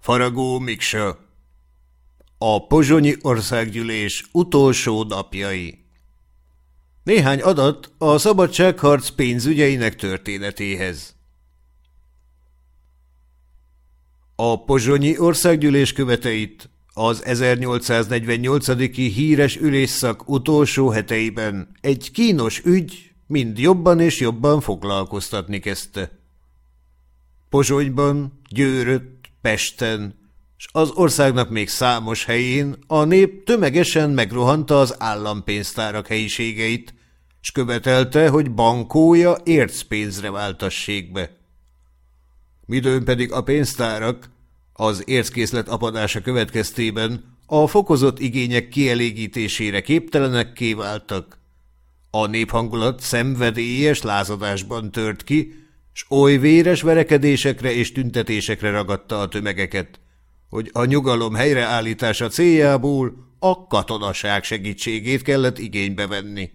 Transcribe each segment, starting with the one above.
Faragó Miksa A Pozsonyi Országgyűlés utolsó napjai Néhány adat a szabadságharc pénzügyeinek történetéhez. A Pozsonyi Országgyűlés követeit az 1848. híres ülésszak utolsó heteiben egy kínos ügy mind jobban és jobban foglalkoztatni kezdte. Pozsonyban, Győrött, Pesten, és az országnak még számos helyén a nép tömegesen megrohanta az állampénztárak helyiségeit, és követelte, hogy bankója ércpénzre váltassék be. Midőn pedig a pénztárak az érckészlet apadása következtében a fokozott igények kielégítésére képtelenekké váltak. A néphangulat szenvedélyes lázadásban tört ki, s oly véres verekedésekre és tüntetésekre ragadta a tömegeket, hogy a nyugalom helyreállítása céljából a katonaság segítségét kellett igénybe venni.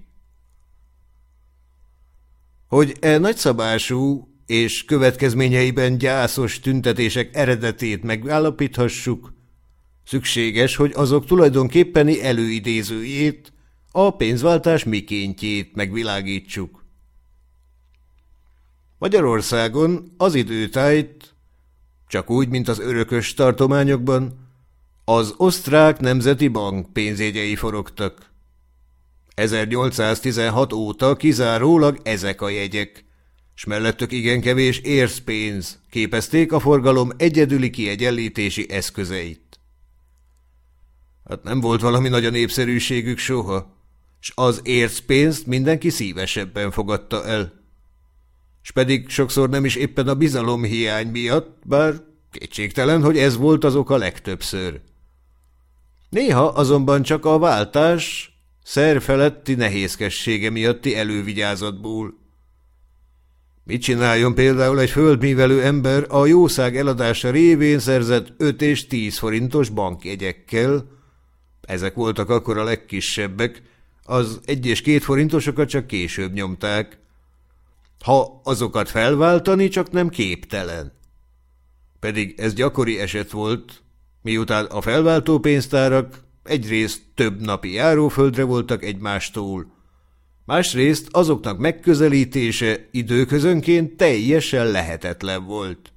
Hogy e nagyszabású és következményeiben gyászos tüntetések eredetét megállapíthassuk, szükséges, hogy azok tulajdonképpeni előidézőjét, a pénzváltás mikéntjét megvilágítsuk. Magyarországon az időtájt, csak úgy, mint az örökös tartományokban, az osztrák nemzeti bank pénzégyei forogtak. 1816 óta kizárólag ezek a jegyek, s mellettük igen kevés érszpénz képezték a forgalom egyedüli kiegyenlítési eszközeit. Hát nem volt valami nagy a népszerűségük soha, s az érszpénzt mindenki szívesebben fogadta el s pedig sokszor nem is éppen a bizalom hiány miatt, bár kétségtelen, hogy ez volt az oka legtöbbször. Néha azonban csak a váltás szerfeletti nehézkessége miatti elővigyázatból. Mit csináljon például egy földművelő ember a jószág eladása révén szerzett 5 és 10 forintos bankjegyekkel? Ezek voltak akkor a legkisebbek, az egy és két forintosokat csak később nyomták ha azokat felváltani csak nem képtelen. Pedig ez gyakori eset volt, miután a felváltó pénztárak egyrészt több napi járóföldre voltak egymástól, másrészt azoknak megközelítése időközönként teljesen lehetetlen volt.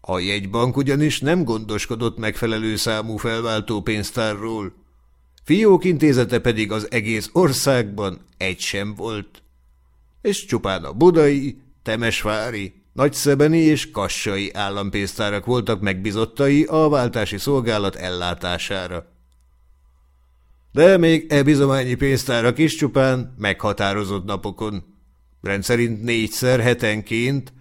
A jegybank ugyanis nem gondoskodott megfelelő számú felváltó pénztárról, fiók intézete pedig az egész országban egy sem volt és csupán a budai, temesvári, nagyszebeni és kassai állampénztárak voltak megbizottai a váltási szolgálat ellátására. De még e bizományi pénztárak is csupán meghatározott napokon, rendszerint négyszer hetenként,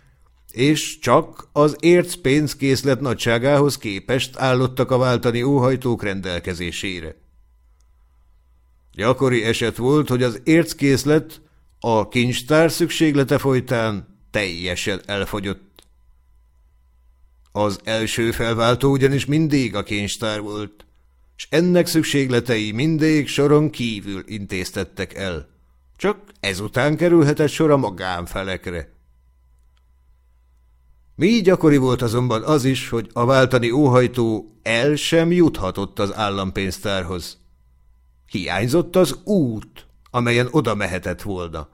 és csak az érc pénzkészlet nagyságához képest állottak a váltani óhajtók rendelkezésére. Gyakori eset volt, hogy az érckészlet a kincstár szükséglete folytán teljesen elfogyott. Az első felváltó ugyanis mindig a kincstár volt, és ennek szükségletei mindig soron kívül intéztettek el. Csak ezután kerülhetett sor a magánfelekre. Mi gyakori volt azonban az is, hogy a váltani óhajtó el sem juthatott az állampénztárhoz. Hiányzott az út, amelyen oda mehetett volna.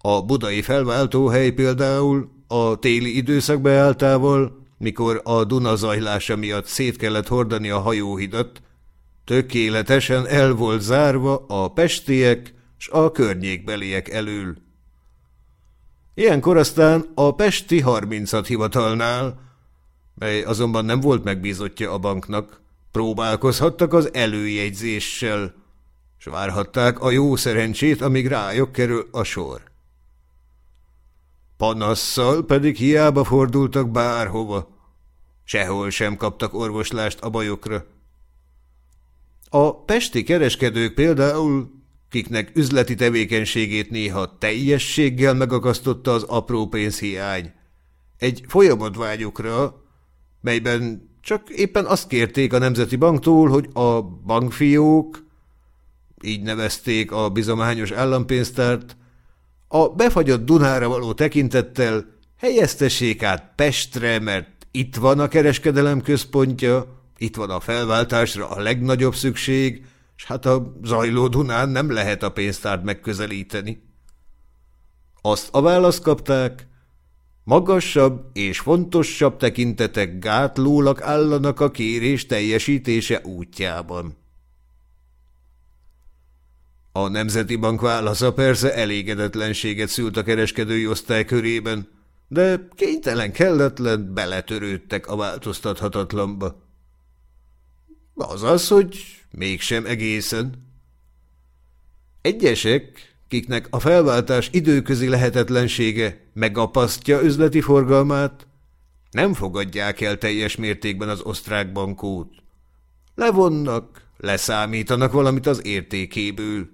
A budai felváltóhely például a téli időszak beálltával, mikor a Duna zajlása miatt szét kellett hordani a hajóhidat, tökéletesen el volt zárva a pestiek s a környékbeliek elől. Ilyenkor aztán a pesti harmincat hivatalnál, mely azonban nem volt megbízottja a banknak, próbálkozhattak az előjegyzéssel, s várhatták a jó szerencsét, amíg rájuk kerül a sor. Panasszal pedig hiába fordultak bárhova. Sehol sem kaptak orvoslást a bajokra. A pesti kereskedők például, kiknek üzleti tevékenységét néha teljességgel megakasztotta az apró pénzhiány, egy folyamat vágyukra, melyben csak éppen azt kérték a Nemzeti Banktól, hogy a bankfiók, így nevezték a bizományos állampénztárt, a befagyott Dunára való tekintettel helyeztessék át Pestre, mert itt van a kereskedelem központja, itt van a felváltásra a legnagyobb szükség, és hát a zajló Dunán nem lehet a pénztárt megközelíteni. Azt a választ kapták, magasabb és fontosabb tekintetek gátlólag állanak a kérés teljesítése útjában. A Nemzeti Bank válasza persze elégedetlenséget szült a kereskedői osztály körében, de kénytelen kelletlen beletörődtek a változtathatatlanba. Az az, hogy mégsem egészen. Egyesek, kiknek a felváltás időközi lehetetlensége megapasztja üzleti forgalmát, nem fogadják el teljes mértékben az osztrák bankót. Levonnak, leszámítanak valamit az értékéből.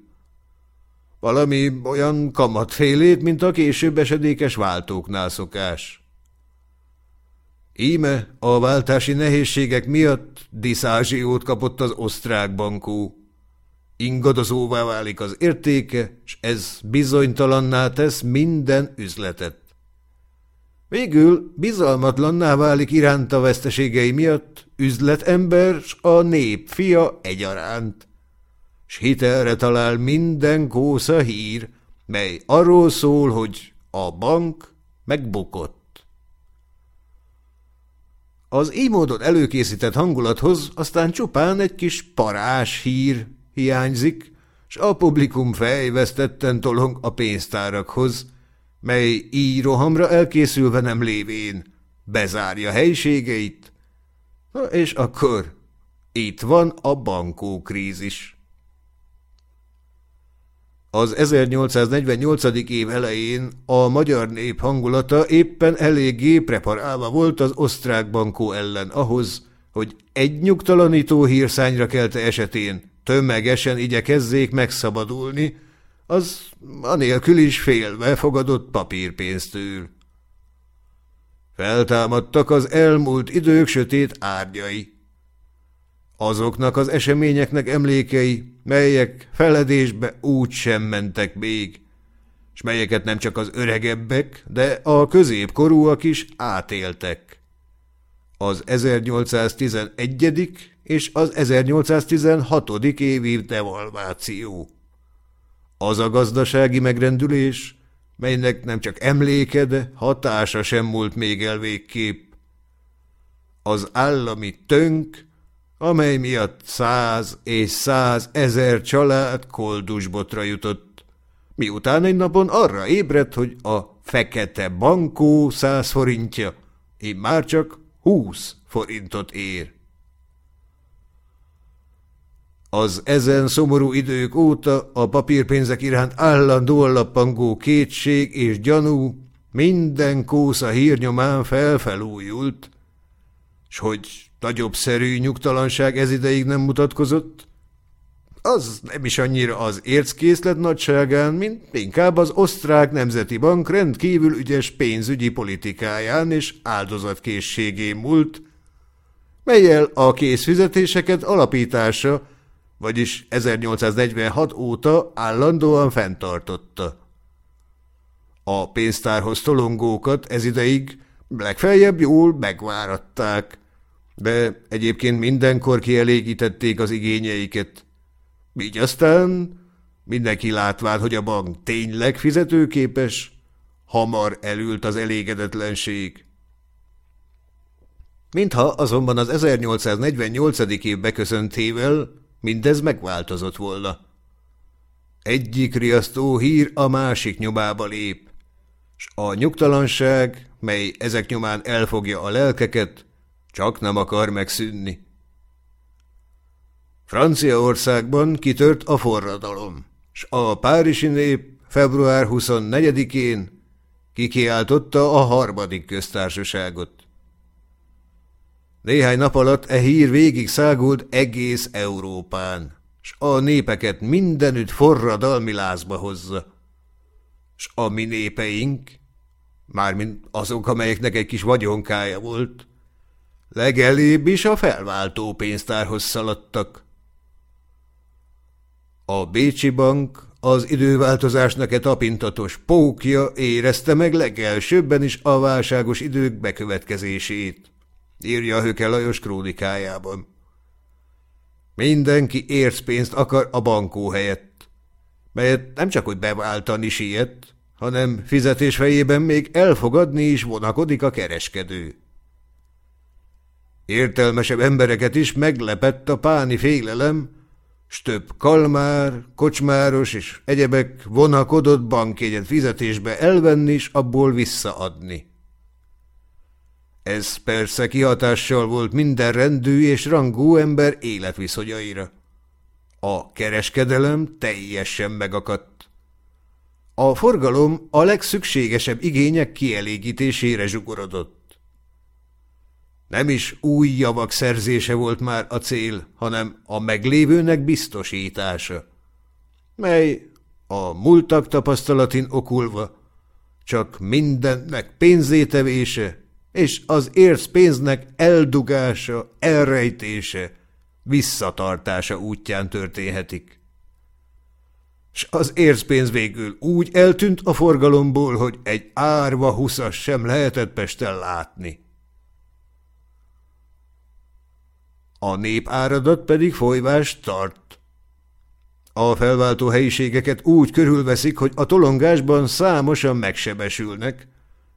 Valami olyan kamatfélét, mint a később esedékes váltóknál szokás. Íme a váltási nehézségek miatt diszázsiót kapott az osztrák bankó. Ingadozóvá válik az értéke, és ez bizonytalanná tesz minden üzletet. Végül bizalmatlanná válik iránta veszteségei miatt üzletember s a nép fia egyaránt s hitelre talál minden kósza hír, mely arról szól, hogy a bank megbukott. Az így módon előkészített hangulathoz aztán csupán egy kis parás hír hiányzik, s a publikum fejvesztetten tolong a pénztárakhoz, mely így rohamra elkészülve nem lévén bezárja helységeit, na és akkor itt van a bankókrízis. Az 1848. év elején a magyar nép hangulata éppen eléggé preparálva volt az osztrák bankó ellen ahhoz, hogy egy nyugtalanító hírszányra kelte esetén tömegesen igyekezzék megszabadulni, az anélkül is félve fogadott papírpénztől. Feltámadtak az elmúlt idők sötét árnyai. Azoknak az eseményeknek emlékei, melyek feledésbe úgy sem mentek még, s melyeket nem csak az öregebbek, de a középkorúak is átéltek. Az 1811. és az 1816. évi devalváció. Az a gazdasági megrendülés, melynek nem csak emléke, de hatása sem múlt még el végképp. Az állami tönk, amely miatt száz és száz ezer család koldusbotra jutott, miután egy napon arra ébredt, hogy a fekete bankó száz forintja, én már csak húsz forintot ér. Az ezen szomorú idők óta a papírpénzek iránt állandóan lappangó kétség és gyanú minden kósza hírnyomán felfelújult, s hogy nagyobb szerű nyugtalanság ez ideig nem mutatkozott, az nem is annyira az érckészlet nagyságán, mint inkább az osztrák nemzeti bank rendkívül ügyes pénzügyi politikáján és áldozatkészségén múlt, melyel a készfizetéseket alapítása, vagyis 1846 óta állandóan fenntartotta. A pénztárhoz tolongókat ez ideig legfeljebb jól megváratták, de egyébként mindenkor kielégítették az igényeiket. Így aztán mindenki látván, hogy a bank tényleg fizetőképes, hamar elült az elégedetlenség. Mintha azonban az 1848. év beköszöntével mindez megváltozott volna. Egyik riasztó hír a másik nyomába lép, s a nyugtalanság, mely ezek nyomán elfogja a lelkeket, csak nem akar megszűnni. Franciaországban kitört a forradalom, s a párizsi nép február 24-én kikiáltotta a harmadik köztársaságot. Néhány nap alatt e hír végig szágult egész Európán, s a népeket mindenütt forradalmi lázba hozza. S a mi népeink, mármint azok, amelyeknek egy kis vagyonkája volt, Legelébb is a felváltó pénztárhoz szaladtak. A Bécsi Bank az időváltozásnak e tapintatos pókja érezte meg legelsőbben is a válságos idők bekövetkezését. írja Höke Lajos krónikájában. Mindenki pénzt akar a bankó helyett, melyet nem csak hogy beváltani siet, hanem fizetés fejében még elfogadni is vonakodik a kereskedő. Értelmesebb embereket is meglepett a páni félelem, s több kalmár, kocsmáros és egyebek vonakodott bankjegyet fizetésbe elvenni és abból visszaadni. Ez persze kihatással volt minden rendű és rangú ember életviszonyaira. A kereskedelem teljesen megakadt. A forgalom a legszükségesebb igények kielégítésére zsugorodott. Nem is új javak szerzése volt már a cél, hanem a meglévőnek biztosítása, mely a múltak tapasztalatin okulva csak mindennek pénzétevése és az érsz pénznek eldugása, elrejtése, visszatartása útján történhetik. S az érszpénz végül úgy eltűnt a forgalomból, hogy egy árva huszas sem lehetett Pesten látni. A népáradat pedig folyvást tart. A felváltó helyiségeket úgy körülveszik, hogy a tolongásban számosan megsebesülnek,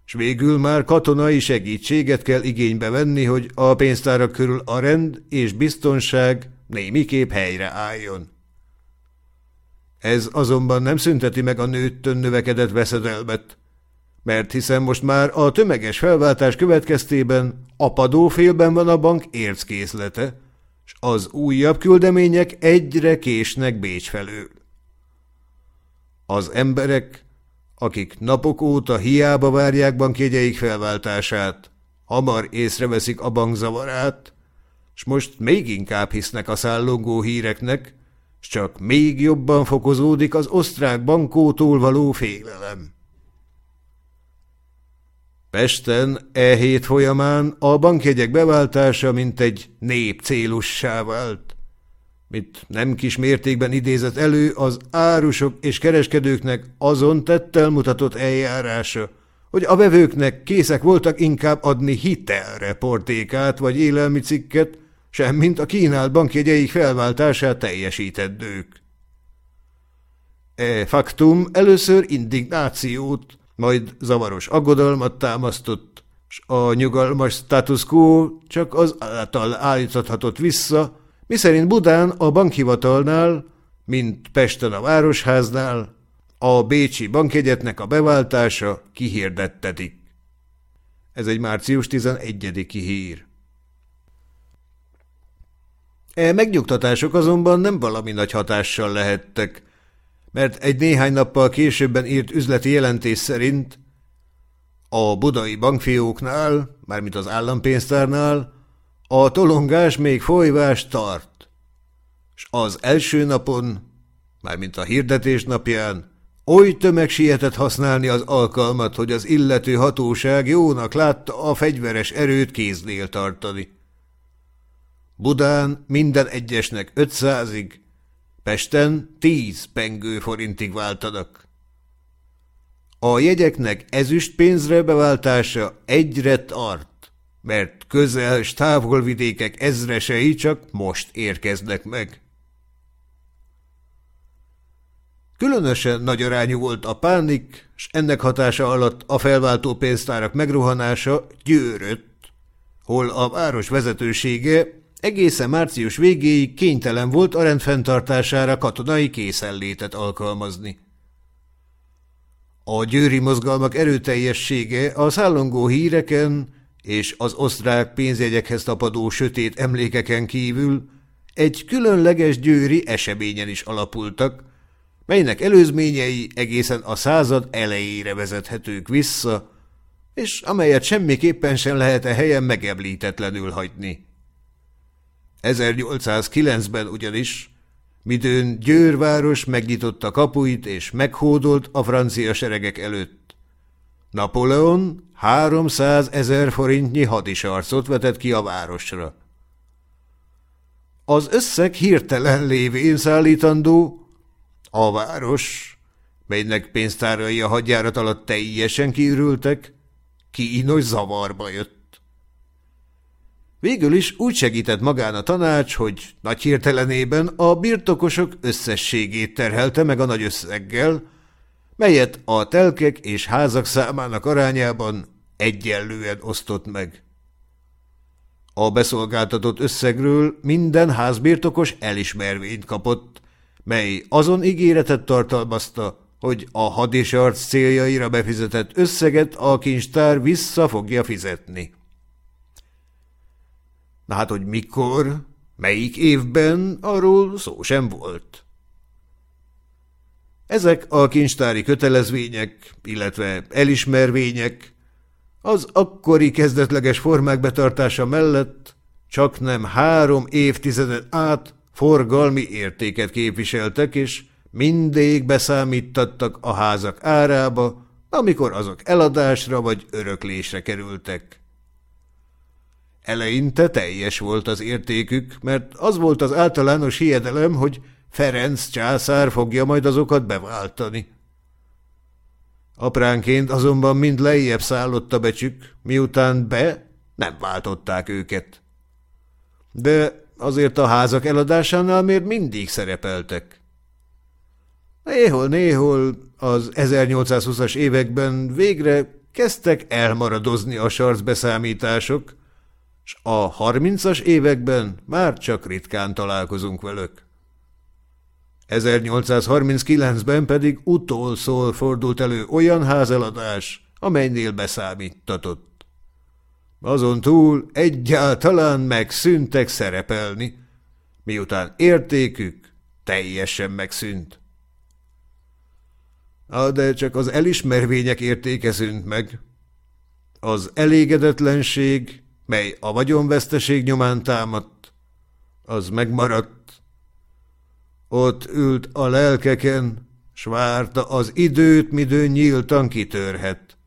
s végül már katonai segítséget kell igénybe venni, hogy a pénztárak körül a rend és biztonság némiképp helyre álljon. Ez azonban nem szünteti meg a nőttön növekedett veszedelmet, mert hiszen most már a tömeges felváltás következtében apadófélben van a bank érckészlete, s az újabb küldemények egyre késnek Bécs felől. Az emberek akik napok óta hiába várják bankjegyeik felváltását, hamar észreveszik a bank zavarát, s most még inkább hisznek a szállongó híreknek, s csak még jobban fokozódik az osztrák bankótól való félelem. Pesten e hét folyamán a bankjegyek beváltása mint egy nép vált mit nem kis mértékben idézett elő az árusok és kereskedőknek azon tettel mutatott eljárása, hogy a vevőknek készek voltak inkább adni hitelre portékát vagy élelmi cikket, semmint a kínált bankjegyeik felváltását teljesítendők. E faktum először indignációt, majd zavaros aggodalmat támasztott, s a nyugalmas status quo csak az által állíthatott vissza, miszerint Budán a bankhivatalnál, mint Pesten a városháznál, a Bécsi bankjegyetnek a beváltása kihirdettetik. Ez egy március 11 hír. E megnyugtatások azonban nem valami nagy hatással lehettek, mert egy néhány nappal későbben írt üzleti jelentés szerint a budai bankfióknál, mármint az állampénztárnál, a tolongás még folyvás tart, s az első napon, mármint a hirdetés napján, oly tömeg sietett használni az alkalmat, hogy az illető hatóság jónak látta a fegyveres erőt kéznél tartani. Budán minden egyesnek ötszázig, Pesten tíz pengő forintig váltanak. A jegyeknek ezüst pénzre beváltása egyre tart mert közel és távolvidékek ezresei csak most érkeznek meg. Különösen nagy arányú volt a pánik, és ennek hatása alatt a felváltó pénztárak megruhanása győrött, hol a város vezetősége egészen március végéig kénytelen volt a rendfenntartására katonai készenlétet alkalmazni. A győri mozgalmak erőteljessége a szállongó híreken és az osztrák pénzjegyekhez tapadó sötét emlékeken kívül egy különleges győri eseményen is alapultak, melynek előzményei egészen a század elejére vezethetők vissza, és amelyet semmiképpen sem lehet a helyen megemlítetlenül hagyni. 1809-ben ugyanis, midőn Győrváros megnyitotta kapuit és meghódolt a francia seregek előtt, Napóleon 300 ezer forintnyi hadisarcot vetett ki a városra. Az összeg hirtelen lévén szállítandó, a város, melynek pénztárai a hadjárat alatt teljesen kiürültek, kínos zavarba jött. Végül is úgy segített magán a tanács, hogy nagy hirtelenében a birtokosok összességét terhelte meg a nagy összeggel, melyet a telkek és házak számának arányában egyenlően osztott meg. A beszolgáltatott összegről minden házbirtokos elismervényt kapott, mely azon ígéretet tartalmazta, hogy a hadisarc céljaira befizetett összeget a kincstár vissza fogja fizetni. Na hát, hogy mikor, melyik évben, arról szó sem volt. Ezek a kincstári kötelezvények, illetve elismervények az akkori kezdetleges formák betartása mellett csak nem három évtizedet át forgalmi értéket képviseltek, és mindig beszámítattak a házak árába, amikor azok eladásra vagy öröklésre kerültek. Eleinte teljes volt az értékük, mert az volt az általános hiedelem, hogy Ferenc császár fogja majd azokat beváltani. Apránként azonban mind lejjebb szállott a becsük, miután be nem váltották őket. De azért a házak eladásánál még mindig szerepeltek. Néhol-néhol az 1820-as években végre kezdtek elmaradozni a sarcbeszámítások, s a 30-as években már csak ritkán találkozunk velük. 1839-ben pedig utolszól fordult elő olyan házeladás, amelynél beszámítatott. Azon túl egyáltalán megszűntek szerepelni, miután értékük teljesen megszűnt. De csak az elismervények értéke szűnt meg. Az elégedetlenség, mely a vagyonveszteség nyomán támadt, az megmaradt, ott ült a lelkeken, s várta az időt, midő nyíltan kitörhet.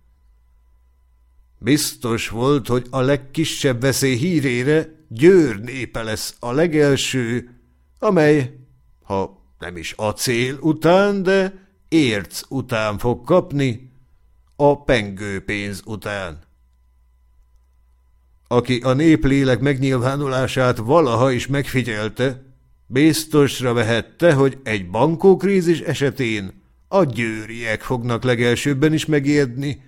Biztos volt, hogy a legkisebb veszély hírére Győr népe lesz a legelső, amely, ha nem is a cél után, de érc után fog kapni, a pengőpénz után. Aki a néplélek megnyilvánulását valaha is megfigyelte, Biztosra vehette, hogy egy bankókrízis esetén a győriek fognak legelsőbben is megérni,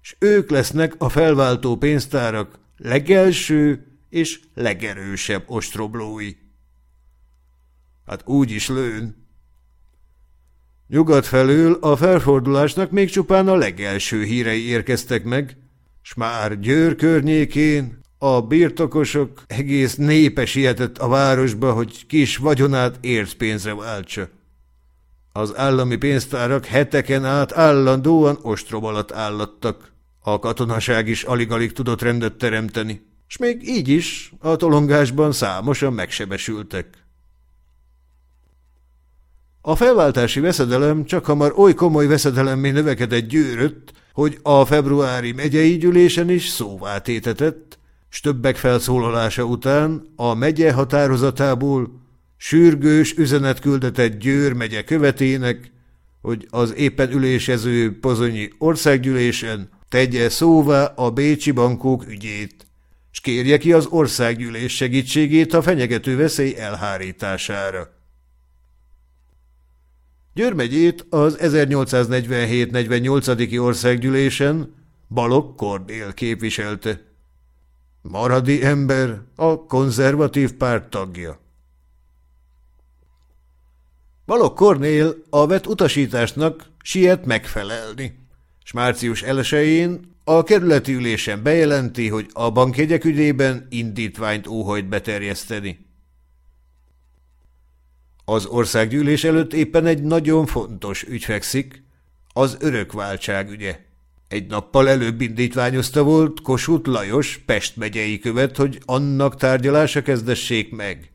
s ők lesznek a felváltó pénztárak legelső és legerősebb ostroblói. Hát úgy is lőn. Nyugat felől a felfordulásnak még csupán a legelső hírei érkeztek meg, s már Győr környékén a birtokosok egész népe sietett a városba, hogy kis vagyonát ércpénzre váltsa. Az állami pénztárak heteken át állandóan ostrom alatt állattak. A katonaság is alig-alig tudott rendet teremteni, és még így is a tolongásban számosan megsebesültek. A felváltási veszedelem csak hamar oly komoly veszedelemmé növekedett győrött, hogy a februári megyei gyűlésen is szóvá tétetett, s többek felszólalása után a megye határozatából sürgős üzenet küldetett Győr megye követének, hogy az éppen ülésező pozonyi országgyűlésen tegye szóvá a bécsi bankók ügyét, s kérje ki az országgyűlés segítségét a fenyegető veszély elhárítására. Győr megyét az 1847-48. országgyűlésen Balogh Kordél képviselte. Maradi ember a konzervatív párt tagja. Balogh Kornél a vett utasításnak siet megfelelni, és március 1 a kerületi ülésen bejelenti, hogy a bankjegyek ügyében indítványt óhajt beterjeszteni. Az országgyűlés előtt éppen egy nagyon fontos ügy fekszik, az örökváltság ügye. Egy nappal előbb indítványozta volt Kossuth Lajos Pest megyei követ, hogy annak tárgyalása kezdessék meg.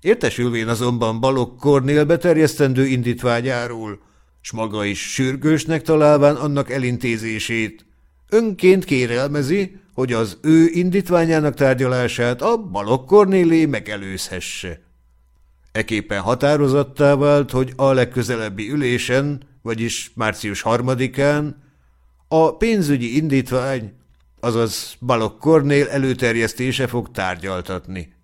Értesülvén azonban Balogh Kornél beterjesztendő indítványáról, s maga is sürgősnek találván annak elintézését, önként kérelmezi, hogy az ő indítványának tárgyalását a Balogh Kornélé megelőzhesse. Eképpen határozattá vált, hogy a legközelebbi ülésen, vagyis március harmadikán a pénzügyi indítvány azaz Balok Kornél előterjesztése fog tárgyaltatni.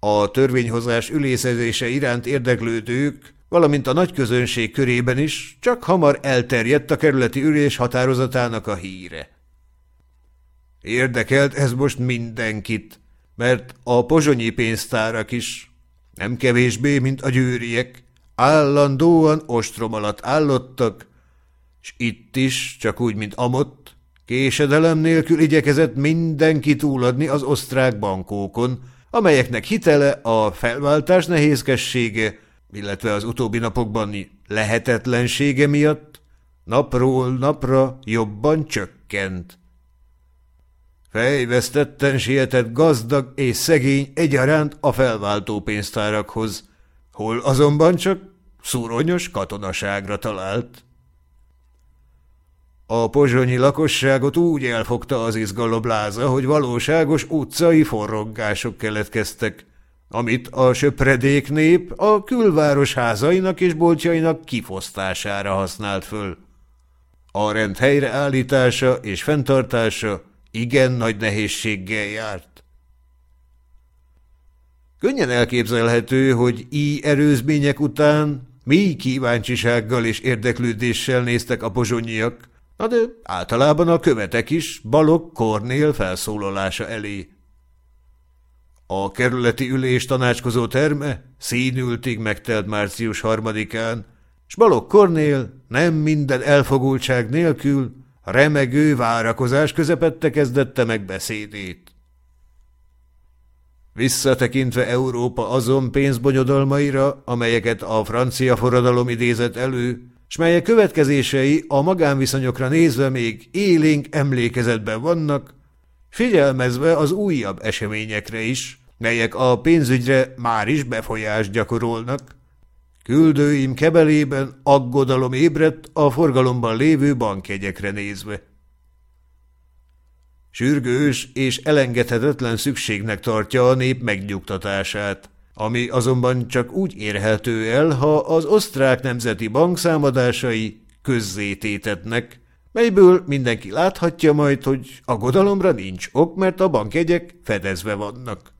A törvényhozás ülészezése iránt érdeklődők, valamint a nagy körében is csak hamar elterjedt a kerületi ülés határozatának a híre. Érdekelt ez most mindenkit, mert a pozsonyi pénztárak is, nem kevésbé, mint a győriek, állandóan ostrom alatt állottak, és itt is, csak úgy, mint amott, késedelem nélkül igyekezett mindenki túladni az osztrák bankókon, amelyeknek hitele a felváltás nehézkessége, illetve az utóbbi napokban lehetetlensége miatt napról napra jobban csökkent. Fejvesztetten sietett gazdag és szegény egyaránt a felváltó pénztárakhoz, hol azonban csak szúronyos katonaságra talált. A pozsonyi lakosságot úgy elfogta az izgalobláza, hogy valóságos utcai forrongások keletkeztek, amit a söpredék nép a külváros házainak és boltjainak kifosztására használt föl. A rend helyreállítása és fenntartása igen nagy nehézséggel járt. Könnyen elképzelhető, hogy így erőzmények után mi kíváncsisággal és érdeklődéssel néztek a pozsonyiak, Na de általában a követek is Balog Kornél felszólalása elé. A kerületi ülés tanácskozó terme színültig megtelt március harmadikán, s Balog Kornél nem minden elfogultság nélkül remegő várakozás közepette kezdette meg beszédét. Visszatekintve Európa azon pénzbonyodalmaira, amelyeket a francia forradalom idézett elő, s melyek következései a magánviszonyokra nézve még élénk emlékezetben vannak, figyelmezve az újabb eseményekre is, melyek a pénzügyre már is befolyást gyakorolnak. Küldőim kebelében aggodalom ébredt a forgalomban lévő bankjegyekre nézve. Sürgős és elengedhetetlen szükségnek tartja a nép megnyugtatását, ami azonban csak úgy érhető el, ha az osztrák nemzeti bank számadásai közzététetnek, melyből mindenki láthatja majd, hogy aggodalomra nincs ok, mert a bankjegyek fedezve vannak.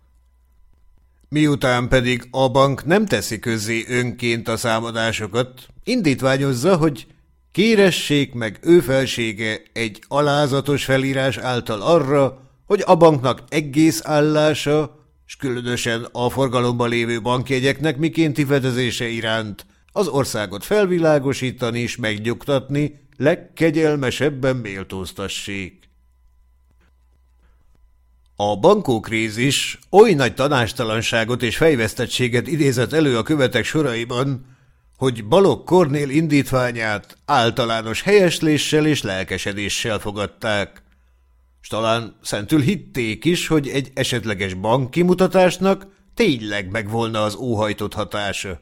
Miután pedig a bank nem teszi közzé önként a számadásokat, indítványozza, hogy kéressék meg ő felsége egy alázatos felírás által arra, hogy a banknak egész állása s különösen a forgalomban lévő bankjegyeknek mikénti fedezése iránt az országot felvilágosítani és megnyugtatni, legkegyelmesebben méltóztassék. A bankókrízis oly nagy tanástalanságot és fejvesztettséget idézett elő a követek soraiban, hogy Balog Kornél indítványát általános helyesléssel és lelkesedéssel fogadták talán szentül hitték is, hogy egy esetleges bankkimutatásnak tényleg megvolna az óhajtott hatása.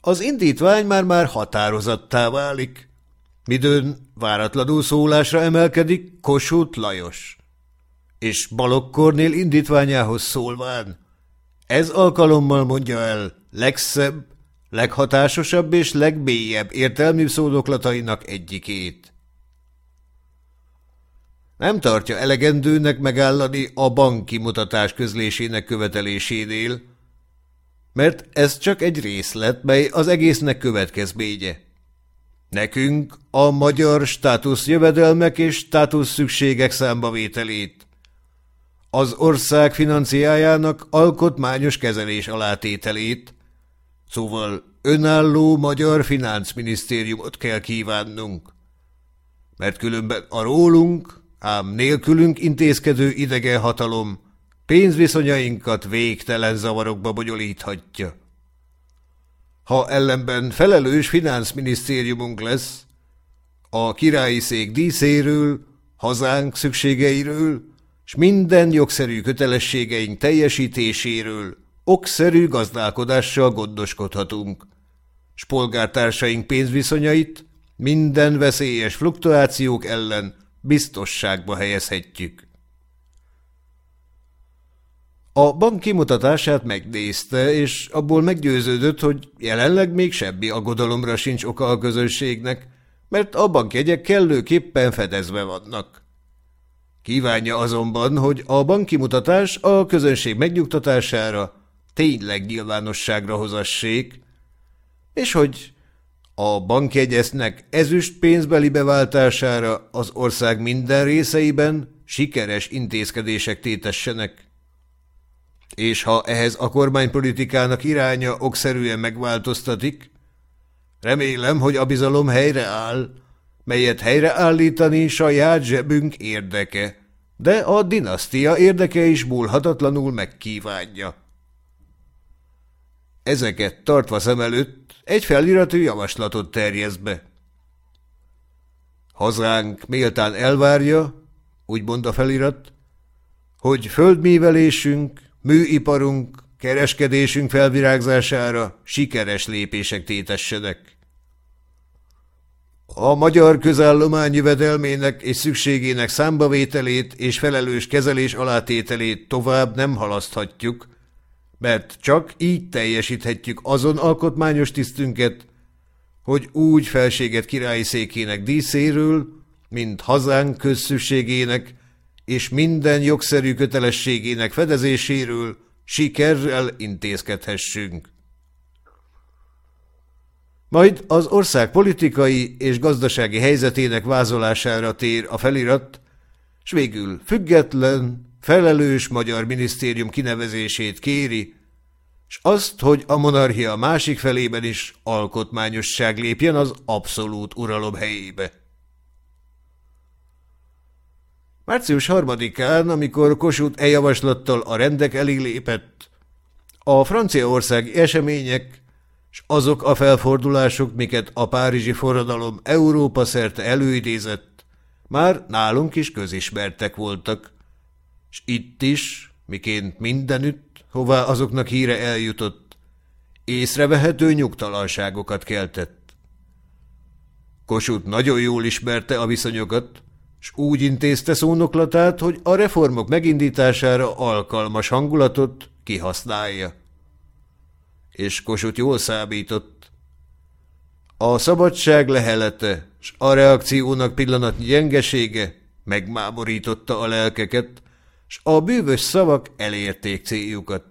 Az indítvány már-már határozattá válik. Midőn váratlanul szólásra emelkedik Kossuth Lajos. És Balogkornél indítványához szólván, ez alkalommal mondja el legszebb, leghatásosabb és legbélyebb értelmű szódoklatainak egyikét. Nem tartja elegendőnek megállani a bankkimutatás közlésének követelésénél, mert ez csak egy részlet, mely az egésznek következménye. Nekünk a magyar státusz jövedelmek és státusz szükségek számbavételét, az ország financiájának alkotmányos kezelés alátételét, szóval önálló magyar finanszminisztériumot kell kívánnunk, mert különben a rólunk ám nélkülünk intézkedő idegen hatalom pénzviszonyainkat végtelen zavarokba bonyolíthatja. Ha ellenben felelős finanszminisztériumunk lesz, a királyi szék díszéről, hazánk szükségeiről, s minden jogszerű kötelességeink teljesítéséről okszerű gazdálkodással gondoskodhatunk, s polgártársaink pénzviszonyait minden veszélyes fluktuációk ellen biztosságba helyezhetjük. A bank kimutatását megnézte, és abból meggyőződött, hogy jelenleg még semmi aggodalomra sincs oka a közönségnek, mert a bankjegyek kellőképpen fedezve vannak. Kívánja azonban, hogy a bankimutatás a közönség megnyugtatására tényleg nyilvánosságra hozassék, és hogy a bankjegyesznek ezüst pénzbeli beváltására az ország minden részeiben sikeres intézkedések tétessenek. És ha ehhez a kormánypolitikának iránya okszerűen megváltoztatik, remélem, hogy a bizalom helyreáll, melyet helyreállítani saját zsebünk érdeke, de a dinasztia érdeke is múlhatatlanul megkívánja. Ezeket tartva szem előtt egy feliratú javaslatot terjesz be. Hazánk méltán elvárja, úgy mond a felirat, hogy földművelésünk, műiparunk, kereskedésünk felvirágzására sikeres lépések tétessenek. A magyar közállomány jövedelmének és szükségének számbavételét és felelős kezelés alátételét tovább nem halaszthatjuk, mert csak így teljesíthetjük azon alkotmányos tisztünket, hogy úgy felséget királyi székének díszéről, mint hazánk közszükségének és minden jogszerű kötelességének fedezéséről sikerrel intézkedhessünk. Majd az ország politikai és gazdasági helyzetének vázolására tér a felirat, s végül független, felelős magyar minisztérium kinevezését kéri, s azt, hogy a monarchia másik felében is alkotmányosság lépjen az abszolút uralom helyébe. Március harmadikán, amikor Kossuth e javaslattal a rendek elé lépett, a franciaországi események s azok a felfordulások, miket a párizsi forradalom Európa szerte előidézett, már nálunk is közismertek voltak, s itt is, miként mindenütt, hová azoknak híre eljutott, észrevehető nyugtalanságokat keltett. Kossuth nagyon jól ismerte a viszonyokat, s úgy intézte szónoklatát, hogy a reformok megindítására alkalmas hangulatot kihasználja. És Kossuth jól számított. A szabadság lehelete s a reakciónak pillanatnyi gyengesége megmámorította a lelkeket, s a bűvös szavak elérték céljukat.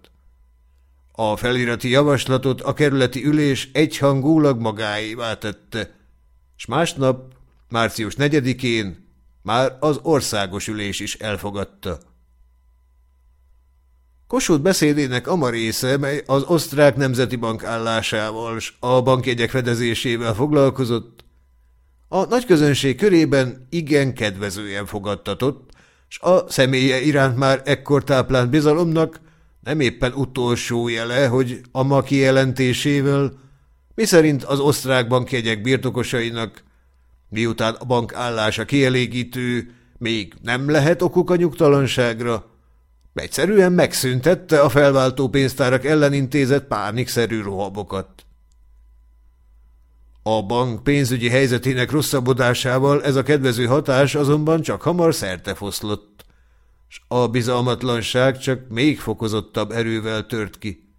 A felirati javaslatot a kerületi ülés egyhangulag magáévá tette, s másnap, március 4-én már az országos ülés is elfogadta. Kossuth beszédének ama része, mely az osztrák nemzeti bank állásával s a bankjegyek fedezésével foglalkozott, a nagyközönség körében igen kedvezően fogadtatott, s a személye iránt már ekkor táplált bizalomnak nem éppen utolsó jele, hogy a ma kijelentésével, miszerint az osztrák bankjegyek birtokosainak Miután a bank állása kielégítő, még nem lehet okuk a nyugtalanságra. Egyszerűen megszüntette a felváltó pénztárak ellen intézett pánikszerű rohabokat. A bank pénzügyi helyzetének rosszabbodásával ez a kedvező hatás azonban csak hamar foszlott, s a bizalmatlanság csak még fokozottabb erővel tört ki.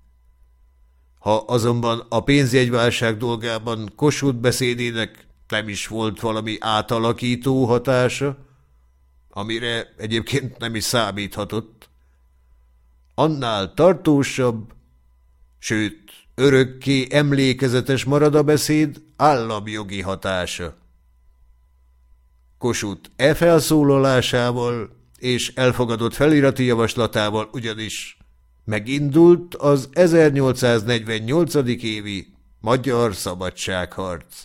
Ha azonban a pénzjegyválság dolgában Kossuth beszédének nem is volt valami átalakító hatása, amire egyébként nem is számíthatott. Annál tartósabb, sőt, örökké emlékezetes marad a beszéd államjogi hatása. Kosut e felszólalásával és elfogadott felirati javaslatával ugyanis megindult az 1848. évi magyar szabadságharc.